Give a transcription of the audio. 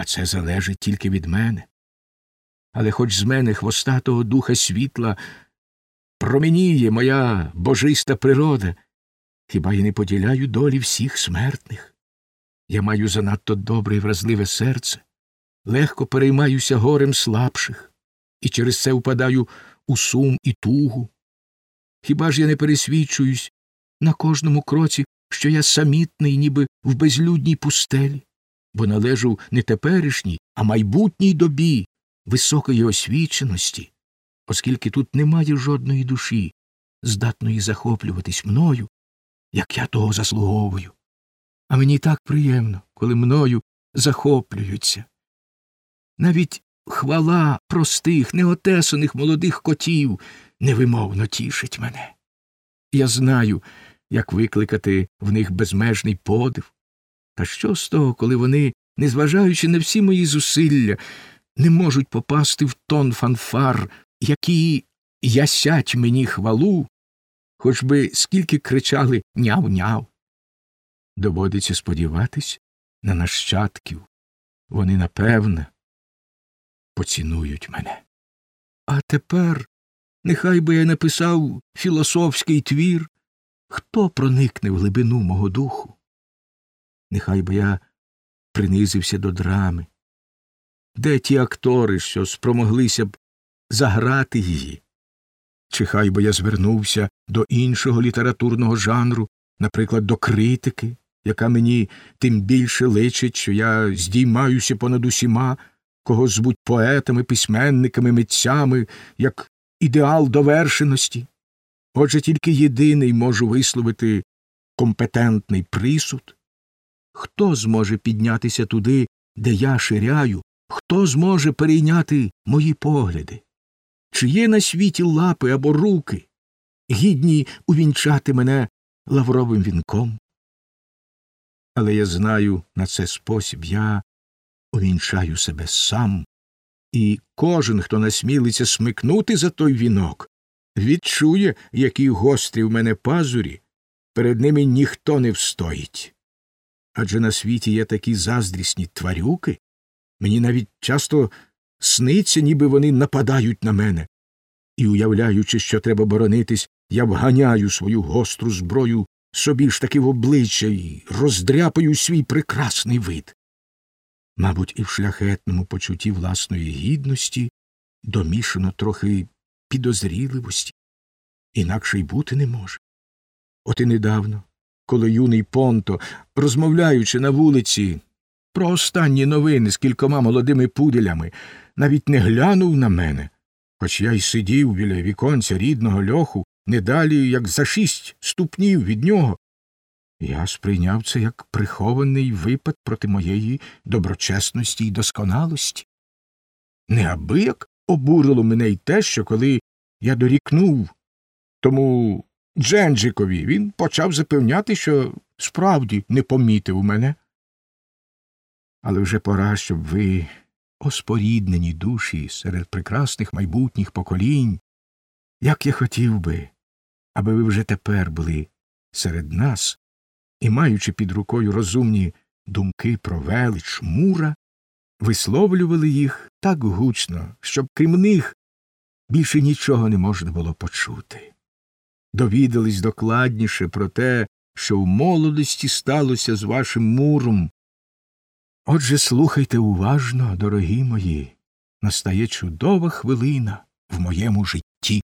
а це залежить тільки від мене. Але хоч з мене хвостатого духа світла променіє моя божиста природа, хіба я не поділяю долі всіх смертних? Я маю занадто добре і вразливе серце, легко переймаюся горем слабших, і через це впадаю у сум і тугу. Хіба ж я не пересвідчуюсь на кожному кроці, що я самітний, ніби в безлюдній пустелі, бо належу не теперішній, а майбутній добі високої освіченості, оскільки тут немає жодної душі, здатної захоплюватись мною, як я того заслуговую. А мені так приємно, коли мною захоплюються. Навіть хвала простих, неотесаних молодих котів невимовно тішить мене. Я знаю, як викликати в них безмежний подив. Та що з того, коли вони, незважаючи на всі мої зусилля, не можуть попасти в тон фанфар, які ясять мені хвалу, хоч би скільки кричали няв-няв. Доводиться сподіватись на нащадків. Вони, напевне, поцінують мене. А тепер нехай би я написав філософський твір, хто проникне в глибину мого духу. Нехай би я принизився до драми. Де ті актори, що спромоглися б заграти її? Чи хай би я звернувся до іншого літературного жанру, наприклад, до критики, яка мені тим більше личить, що я здіймаюся понад усіма, кого звуть поетами, письменниками, митцями, як ідеал довершеності. Отже, тільки єдиний можу висловити компетентний присуд. Хто зможе піднятися туди, де я ширяю, хто зможе перейняти мої погляди? Чи є на світі лапи або руки, гідні увінчати мене лавровим вінком? Але я знаю на це спосіб я увінчаю себе сам, і кожен, хто насмілиться смикнути за той вінок, відчує, які гострі в мене пазурі, перед ними ніхто не встоїть. Адже на світі є такі заздрісні тварюки, мені навіть часто сниться, ніби вони нападають на мене, і, уявляючи, що треба боронитись, я вганяю свою гостру зброю собі ж таки в обличчя і роздряпаю свій прекрасний вид. Мабуть, і в шляхетному почутті власної гідності домішано трохи підозріливості, інакше й бути не може. От і недавно, коли юний Понто, розмовляючи на вулиці про останні новини з кількома молодими пуделями, навіть не глянув на мене, хоч я й сидів біля віконця рідного льоху не далі, як за шість ступнів від нього. Я сприйняв це як прихований випад проти моєї доброчесності і досконалості. Неабияк обурило мене й те, що коли я дорікнув тому Дженджикові, він почав запевняти, що справді не помітив мене. Але вже пора, щоб ви, о споріднені душі серед прекрасних майбутніх поколінь, як я хотів би, аби ви вже тепер були серед нас і, маючи під рукою розумні думки про велич мура, висловлювали їх так гучно, щоб крім них більше нічого не можна було почути. Довідались докладніше про те, що в молодості сталося з вашим муром. Отже, слухайте уважно, дорогі мої, настає чудова хвилина в моєму житті.